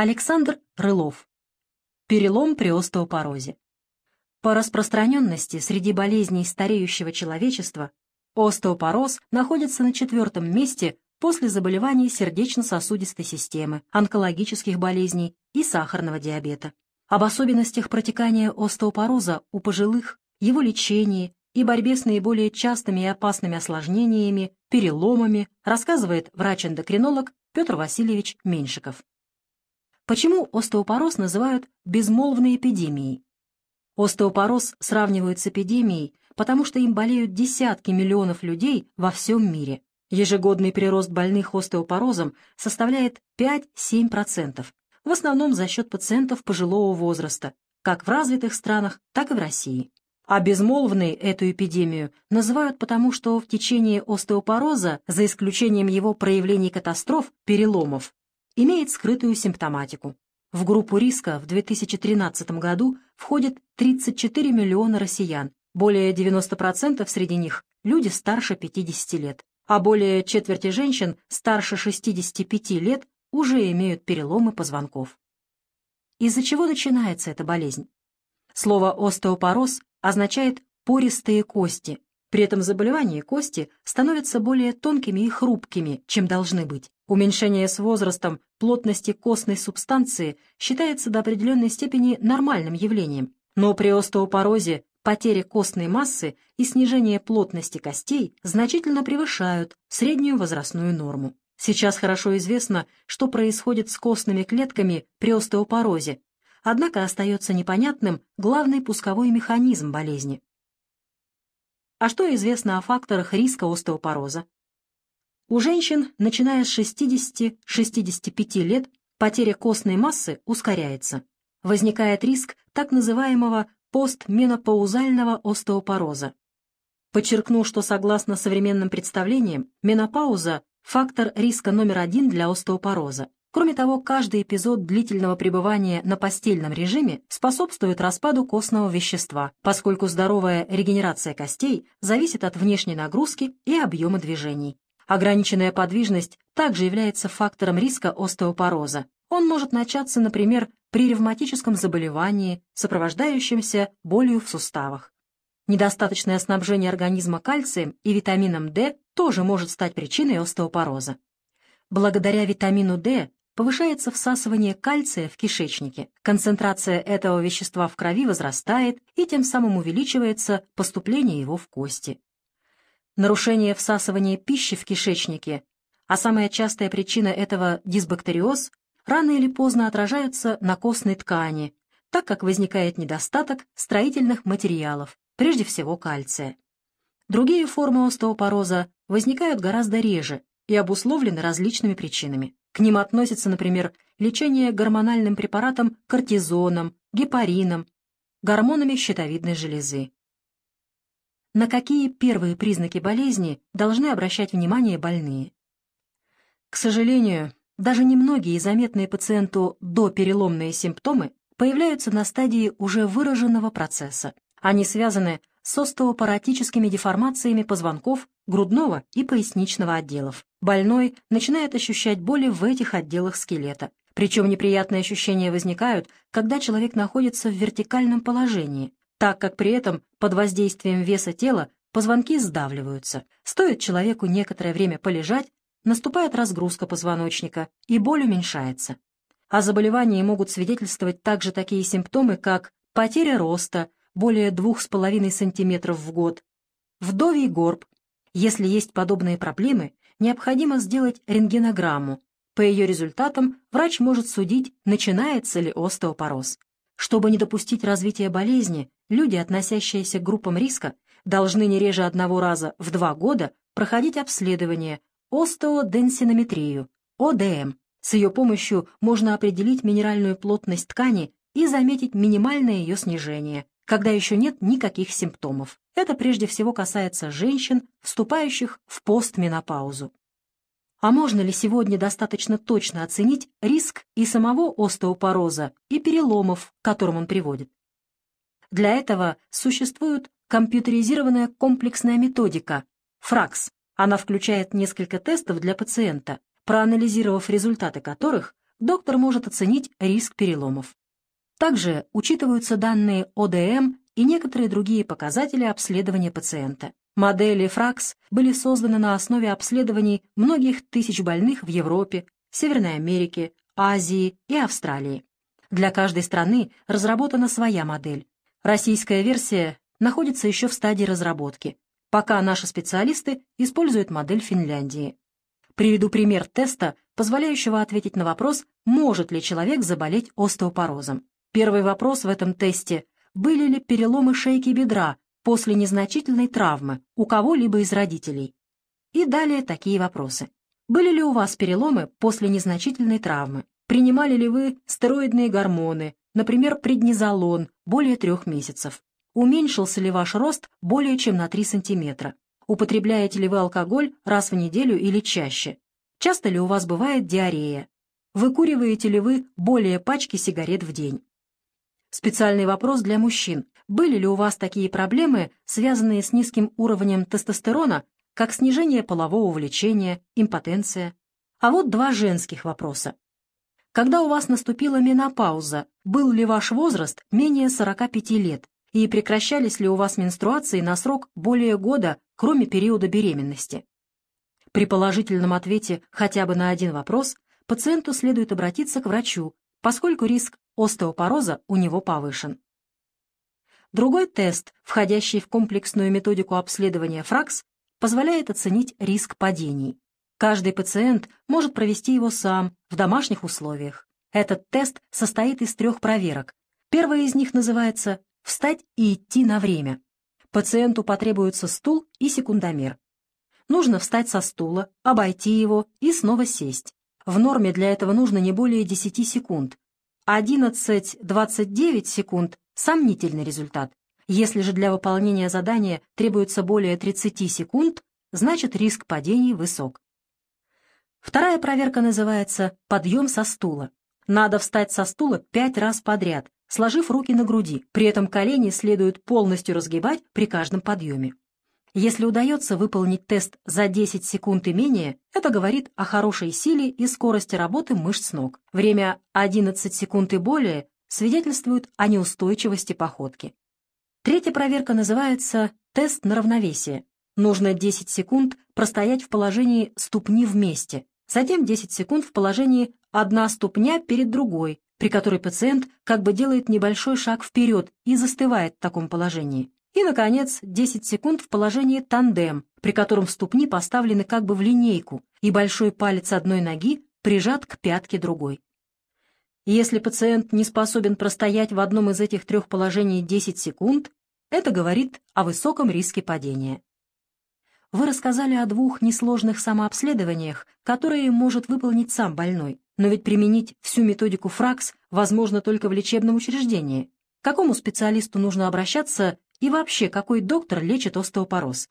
Александр Рылов. Перелом при остеопорозе. По распространенности среди болезней стареющего человечества остеопороз находится на четвертом месте после заболеваний сердечно-сосудистой системы, онкологических болезней и сахарного диабета. Об особенностях протекания остеопороза у пожилых, его лечении и борьбе с наиболее частыми и опасными осложнениями, переломами, рассказывает врач-эндокринолог Петр Васильевич Меньшиков. Почему остеопороз называют безмолвной эпидемией? Остеопороз сравнивают с эпидемией, потому что им болеют десятки миллионов людей во всем мире. Ежегодный прирост больных остеопорозом составляет 5-7%, в основном за счет пациентов пожилого возраста, как в развитых странах, так и в России. А безмолвной эту эпидемию называют потому, что в течение остеопороза, за исключением его проявлений катастроф, переломов, имеет скрытую симптоматику. В группу риска в 2013 году входит 34 миллиона россиян, более 90% среди них – люди старше 50 лет, а более четверти женщин старше 65 лет уже имеют переломы позвонков. Из-за чего начинается эта болезнь? Слово «остеопороз» означает «пористые кости». При этом заболевании кости становятся более тонкими и хрупкими, чем должны быть. Уменьшение с возрастом плотности костной субстанции считается до определенной степени нормальным явлением, но при остеопорозе потеря костной массы и снижение плотности костей значительно превышают среднюю возрастную норму. Сейчас хорошо известно, что происходит с костными клетками при остеопорозе, однако остается непонятным главный пусковой механизм болезни. А что известно о факторах риска остеопороза? У женщин, начиная с 60-65 лет, потеря костной массы ускоряется. Возникает риск так называемого постменопаузального остеопороза. Подчеркну, что согласно современным представлениям, менопауза – фактор риска номер один для остеопороза. Кроме того, каждый эпизод длительного пребывания на постельном режиме способствует распаду костного вещества, поскольку здоровая регенерация костей зависит от внешней нагрузки и объема движений. Ограниченная подвижность также является фактором риска остеопороза. Он может начаться, например, при ревматическом заболевании, сопровождающемся болью в суставах. Недостаточное снабжение организма кальцием и витамином D тоже может стать причиной остеопороза. Благодаря витамину D повышается всасывание кальция в кишечнике, концентрация этого вещества в крови возрастает и тем самым увеличивается поступление его в кости. Нарушение всасывания пищи в кишечнике, а самая частая причина этого дисбактериоз, рано или поздно отражаются на костной ткани, так как возникает недостаток строительных материалов, прежде всего кальция. Другие формы остеопороза возникают гораздо реже и обусловлены различными причинами. К ним относятся, например, лечение гормональным препаратом кортизоном, гепарином, гормонами щитовидной железы. На какие первые признаки болезни должны обращать внимание больные? К сожалению, даже немногие заметные пациенту допереломные симптомы появляются на стадии уже выраженного процесса. Они связаны с остеопаратическими деформациями позвонков грудного и поясничного отделов. Больной начинает ощущать боли в этих отделах скелета. Причем неприятные ощущения возникают, когда человек находится в вертикальном положении, так как при этом под воздействием веса тела позвонки сдавливаются. Стоит человеку некоторое время полежать, наступает разгрузка позвоночника, и боль уменьшается. О заболевании могут свидетельствовать также такие симптомы, как потеря роста, более 2,5 см в год, вдовий горб. Если есть подобные проблемы, необходимо сделать рентгенограмму. По ее результатам врач может судить, начинается ли остеопороз. Чтобы не допустить развития болезни, люди, относящиеся к группам риска, должны не реже одного раза в два года проходить обследование остеоденсинометрию, ОДМ. С ее помощью можно определить минеральную плотность ткани и заметить минимальное ее снижение, когда еще нет никаких симптомов. Это прежде всего касается женщин, вступающих в постменопаузу. А можно ли сегодня достаточно точно оценить риск и самого остеопороза, и переломов, к которым он приводит? Для этого существует компьютеризированная комплексная методика ФРАКС. Она включает несколько тестов для пациента, проанализировав результаты которых, доктор может оценить риск переломов. Также учитываются данные ОДМ и некоторые другие показатели обследования пациента. Модели ФРАКС были созданы на основе обследований многих тысяч больных в Европе, Северной Америке, Азии и Австралии. Для каждой страны разработана своя модель. Российская версия находится еще в стадии разработки, пока наши специалисты используют модель Финляндии. Приведу пример теста, позволяющего ответить на вопрос, может ли человек заболеть остеопорозом. Первый вопрос в этом тесте – были ли переломы шейки бедра после незначительной травмы у кого-либо из родителей? И далее такие вопросы. Были ли у вас переломы после незначительной травмы? Принимали ли вы стероидные гормоны, например, преднизолон, более трех месяцев? Уменьшился ли ваш рост более чем на 3 сантиметра? Употребляете ли вы алкоголь раз в неделю или чаще? Часто ли у вас бывает диарея? Выкуриваете ли вы более пачки сигарет в день? Специальный вопрос для мужчин. Были ли у вас такие проблемы, связанные с низким уровнем тестостерона, как снижение полового влечения, импотенция? А вот два женских вопроса. Когда у вас наступила менопауза, был ли ваш возраст менее 45 лет? И прекращались ли у вас менструации на срок более года, кроме периода беременности? При положительном ответе хотя бы на один вопрос пациенту следует обратиться к врачу, поскольку риск остеопороза у него повышен. Другой тест, входящий в комплексную методику обследования ФРАКС, позволяет оценить риск падений. Каждый пациент может провести его сам, в домашних условиях. Этот тест состоит из трех проверок. Первая из них называется «Встать и идти на время». Пациенту потребуется стул и секундомер. Нужно встать со стула, обойти его и снова сесть. В норме для этого нужно не более 10 секунд, 11-29 секунд – сомнительный результат. Если же для выполнения задания требуется более 30 секунд, значит риск падений высок. Вторая проверка называется «подъем со стула». Надо встать со стула 5 раз подряд, сложив руки на груди, при этом колени следует полностью разгибать при каждом подъеме. Если удается выполнить тест за 10 секунд и менее, это говорит о хорошей силе и скорости работы мышц ног. Время 11 секунд и более свидетельствует о неустойчивости походки. Третья проверка называется тест на равновесие. Нужно 10 секунд простоять в положении ступни вместе, затем 10 секунд в положении одна ступня перед другой, при которой пациент как бы делает небольшой шаг вперед и застывает в таком положении. И, наконец, 10 секунд в положении тандем, при котором ступни поставлены как бы в линейку, и большой палец одной ноги прижат к пятке другой. Если пациент не способен простоять в одном из этих трех положений 10 секунд, это говорит о высоком риске падения. Вы рассказали о двух несложных самообследованиях, которые может выполнить сам больной, но ведь применить всю методику ФРАКС возможно только в лечебном учреждении. К какому специалисту нужно обращаться и вообще, какой доктор лечит остеопороз?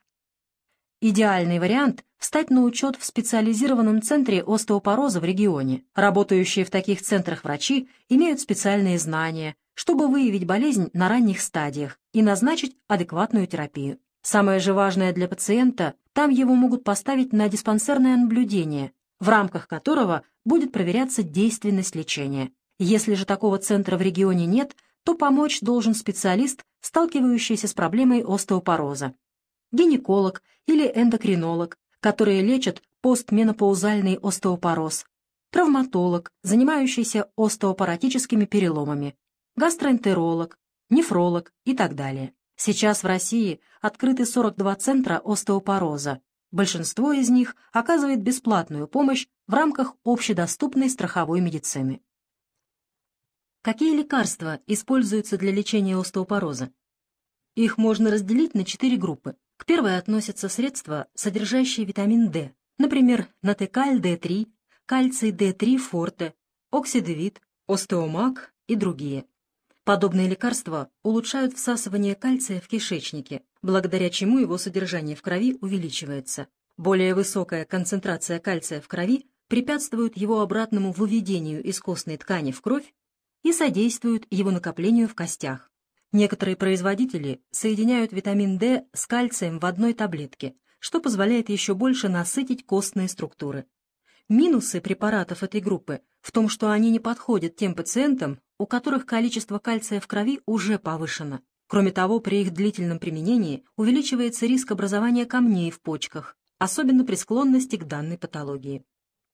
Идеальный вариант – встать на учет в специализированном центре остеопороза в регионе. Работающие в таких центрах врачи имеют специальные знания, чтобы выявить болезнь на ранних стадиях и назначить адекватную терапию. Самое же важное для пациента – там его могут поставить на диспансерное наблюдение, в рамках которого будет проверяться действенность лечения. Если же такого центра в регионе нет, то помочь должен специалист, сталкивающийся с проблемой остеопороза. Гинеколог или эндокринолог, которые лечат постменопаузальный остеопороз. Травматолог, занимающийся остеопаратическими переломами. Гастроэнтеролог, нефролог и так далее. Сейчас в России открыты 42 центра остеопороза. Большинство из них оказывает бесплатную помощь в рамках общедоступной страховой медицины. Какие лекарства используются для лечения остеопороза? Их можно разделить на четыре группы. К первой относятся средства, содержащие витамин D, например, натекаль D3, кальций D3 форте, оксидевит, остеомак и другие. Подобные лекарства улучшают всасывание кальция в кишечнике, благодаря чему его содержание в крови увеличивается. Более высокая концентрация кальция в крови препятствует его обратному выведению из костной ткани в кровь и содействуют его накоплению в костях. Некоторые производители соединяют витамин D с кальцием в одной таблетке, что позволяет еще больше насытить костные структуры. Минусы препаратов этой группы в том, что они не подходят тем пациентам, у которых количество кальция в крови уже повышено. Кроме того, при их длительном применении увеличивается риск образования камней в почках, особенно при склонности к данной патологии.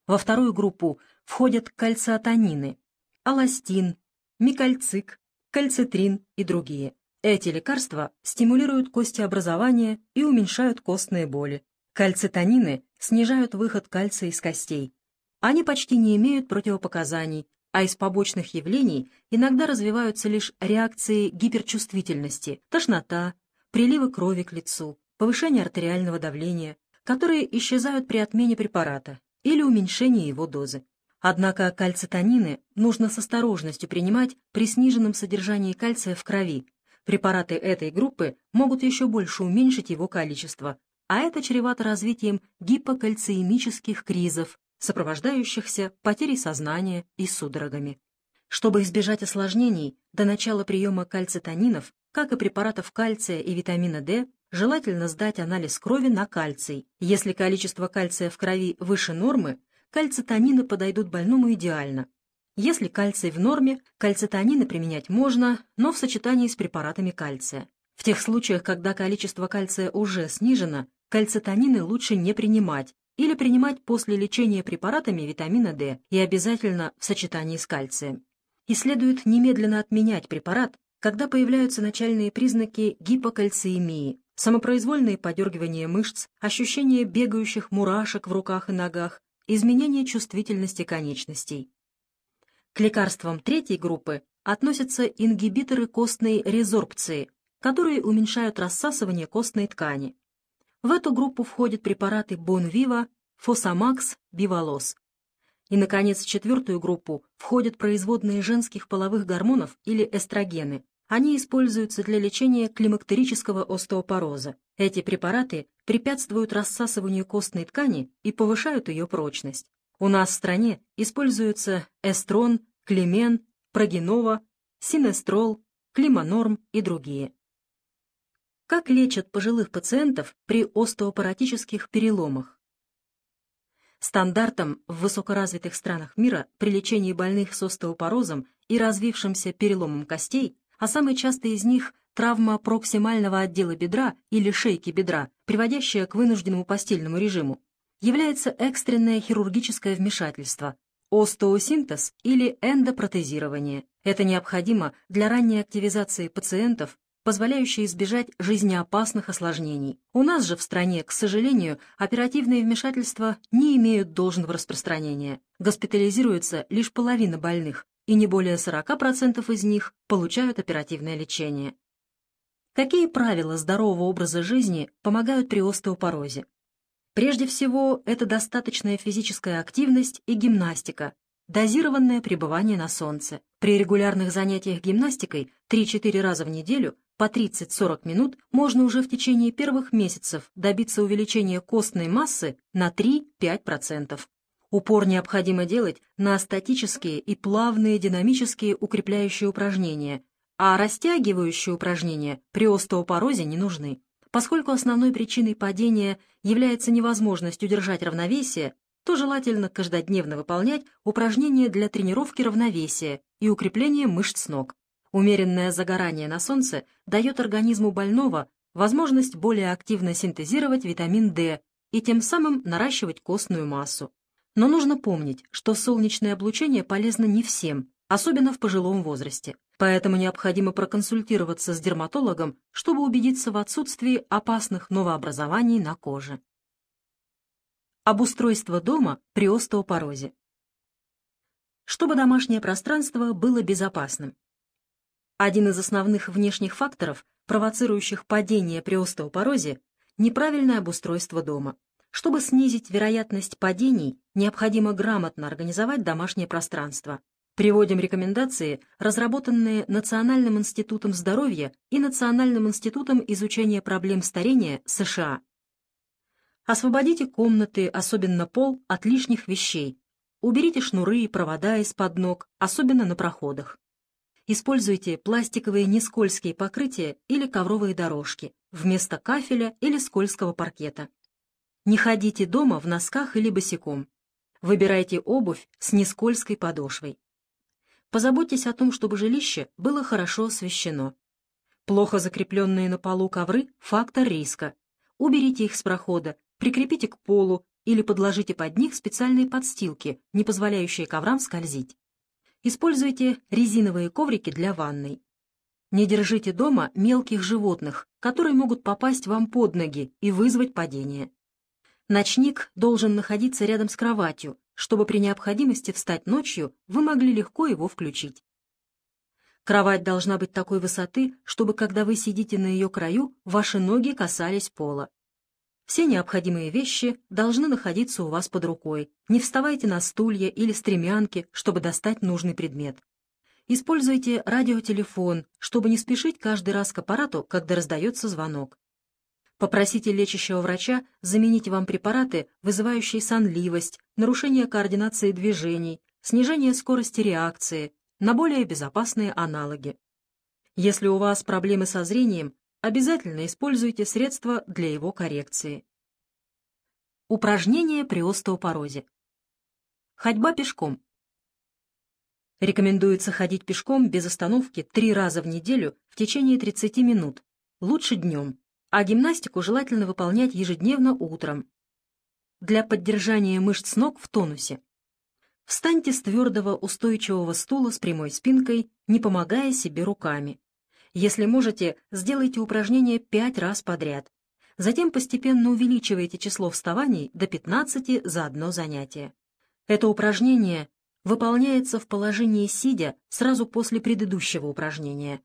Во вторую группу входят кальциотонины, аластин, микальцик, кальцитрин и другие. Эти лекарства стимулируют костеобразование и уменьшают костные боли. Кальцитонины снижают выход кальция из костей. Они почти не имеют противопоказаний, а из побочных явлений иногда развиваются лишь реакции гиперчувствительности, тошнота, приливы крови к лицу, повышение артериального давления, которые исчезают при отмене препарата или уменьшении его дозы. Однако кальцитонины нужно с осторожностью принимать при сниженном содержании кальция в крови, Препараты этой группы могут еще больше уменьшить его количество, а это чревато развитием гипокальциемических кризов, сопровождающихся потерей сознания и судорогами. Чтобы избежать осложнений, до начала приема кальцитонинов, как и препаратов кальция и витамина D, желательно сдать анализ крови на кальций. Если количество кальция в крови выше нормы, кальцитонины подойдут больному идеально, если кальций в норме, кальцитонины применять можно, но в сочетании с препаратами кальция. В тех случаях, когда количество кальция уже снижено, кальцитонины лучше не принимать или принимать после лечения препаратами витамина D и обязательно в сочетании с кальцием. И следует немедленно отменять препарат, когда появляются начальные признаки гипокальциемии, самопроизвольные подергивания мышц, ощущение бегающих мурашек в руках и ногах, изменение чувствительности конечностей. К лекарствам третьей группы относятся ингибиторы костной резорбции, которые уменьшают рассасывание костной ткани. В эту группу входят препараты Бонвива, Фосамакс, Бивалос. И, наконец, в четвертую группу входят производные женских половых гормонов или эстрогены. Они используются для лечения климактерического остеопороза. Эти препараты препятствуют рассасыванию костной ткани и повышают ее прочность. У нас в стране используются эстрон, клемен, прогенова, синестрол, климанорм и другие. Как лечат пожилых пациентов при остеопаратических переломах? Стандартом в высокоразвитых странах мира при лечении больных с остеопорозом и развившимся переломом костей, а самый частый из них – травма проксимального отдела бедра или шейки бедра, приводящая к вынужденному постельному режиму, является экстренное хирургическое вмешательство, остеосинтез или эндопротезирование. Это необходимо для ранней активизации пациентов, позволяющей избежать жизнеопасных осложнений. У нас же в стране, к сожалению, оперативные вмешательства не имеют должного распространения. Госпитализируется лишь половина больных, и не более 40% из них получают оперативное лечение. Какие правила здорового образа жизни помогают при остеопорозе? Прежде всего, это достаточная физическая активность и гимнастика, дозированное пребывание на солнце. При регулярных занятиях гимнастикой 3-4 раза в неделю по 30-40 минут можно уже в течение первых месяцев добиться увеличения костной массы на 3-5%. Упор необходимо делать на статические и плавные динамические укрепляющие упражнения, а растягивающие упражнения при остеопорозе не нужны. Поскольку основной причиной падения является невозможность удержать равновесие, то желательно каждодневно выполнять упражнения для тренировки равновесия и укрепления мышц ног. Умеренное загорание на солнце дает организму больного возможность более активно синтезировать витамин D и тем самым наращивать костную массу. Но нужно помнить, что солнечное облучение полезно не всем, особенно в пожилом возрасте. Поэтому необходимо проконсультироваться с дерматологом, чтобы убедиться в отсутствии опасных новообразований на коже. Обустройство дома при остеопорозе. Чтобы домашнее пространство было безопасным. Один из основных внешних факторов, провоцирующих падение при остеопорозе, неправильное обустройство дома. Чтобы снизить вероятность падений, необходимо грамотно организовать домашнее пространство. Приводим рекомендации, разработанные Национальным институтом здоровья и Национальным институтом изучения проблем старения США. Освободите комнаты, особенно пол, от лишних вещей. Уберите шнуры и провода из-под ног, особенно на проходах. Используйте пластиковые нескользкие покрытия или ковровые дорожки вместо кафеля или скользкого паркета. Не ходите дома в носках или босиком. Выбирайте обувь с нескользкой подошвой. Позаботьтесь о том, чтобы жилище было хорошо освещено. Плохо закрепленные на полу ковры – фактор риска. Уберите их с прохода, прикрепите к полу или подложите под них специальные подстилки, не позволяющие коврам скользить. Используйте резиновые коврики для ванной. Не держите дома мелких животных, которые могут попасть вам под ноги и вызвать падение. Ночник должен находиться рядом с кроватью, чтобы при необходимости встать ночью вы могли легко его включить. Кровать должна быть такой высоты, чтобы, когда вы сидите на ее краю, ваши ноги касались пола. Все необходимые вещи должны находиться у вас под рукой. Не вставайте на стулья или стремянки, чтобы достать нужный предмет. Используйте радиотелефон, чтобы не спешить каждый раз к аппарату, когда раздается звонок. Попросите лечащего врача заменить вам препараты, вызывающие сонливость, нарушение координации движений, снижение скорости реакции, на более безопасные аналоги. Если у вас проблемы со зрением, обязательно используйте средства для его коррекции. Упражнения при остеопорозе. Ходьба пешком. Рекомендуется ходить пешком без остановки три раза в неделю в течение 30 минут, лучше днем, а гимнастику желательно выполнять ежедневно утром. Для поддержания мышц ног в тонусе. Встаньте с твердого устойчивого стула с прямой спинкой, не помогая себе руками. Если можете, сделайте упражнение 5 раз подряд. Затем постепенно увеличивайте число вставаний до 15 за одно занятие. Это упражнение выполняется в положении сидя сразу после предыдущего упражнения.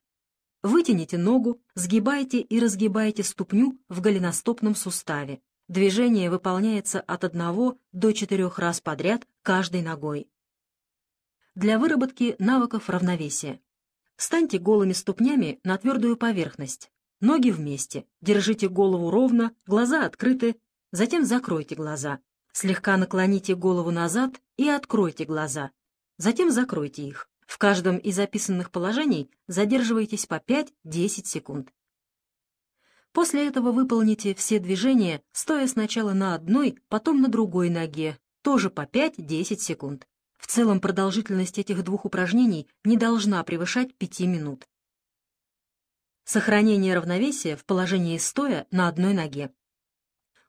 Вытяните ногу, сгибайте и разгибайте ступню в голеностопном суставе. Движение выполняется от 1 до 4 раз подряд каждой ногой. Для выработки навыков равновесия. Встаньте голыми ступнями на твердую поверхность. Ноги вместе. Держите голову ровно, глаза открыты. Затем закройте глаза. Слегка наклоните голову назад и откройте глаза. Затем закройте их. В каждом из описанных положений задерживайтесь по 5-10 секунд. После этого выполните все движения, стоя сначала на одной, потом на другой ноге, тоже по 5-10 секунд. В целом продолжительность этих двух упражнений не должна превышать 5 минут. Сохранение равновесия в положении стоя на одной ноге.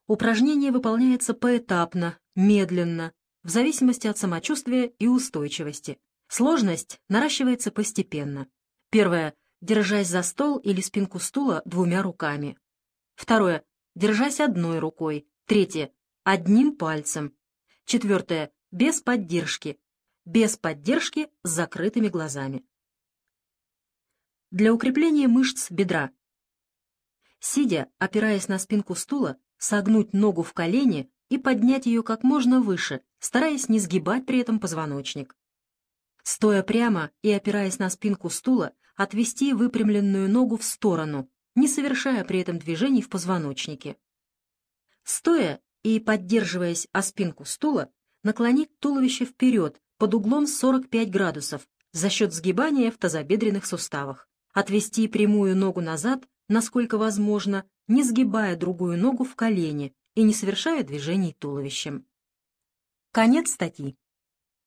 Упражнение выполняется поэтапно, медленно, в зависимости от самочувствия и устойчивости. Сложность наращивается постепенно. Первое. Держась за стол или спинку стула двумя руками. Второе. Держась одной рукой. Третье. Одним пальцем. Четвертое без поддержки, без поддержки с закрытыми глазами. Для укрепления мышц бедра. Сидя, опираясь на спинку стула, согнуть ногу в колени и поднять ее как можно выше, стараясь не сгибать при этом позвоночник. Стоя прямо и опираясь на спинку стула, отвести выпрямленную ногу в сторону, не совершая при этом движений в позвоночнике. Стоя и поддерживаясь о спинку стула, наклонить туловище вперед под углом 45 градусов за счет сгибания в тазобедренных суставах. Отвести прямую ногу назад, насколько возможно, не сгибая другую ногу в колени и не совершая движений туловищем. Конец статьи.